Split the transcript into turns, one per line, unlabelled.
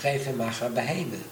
geef hem maar behemen.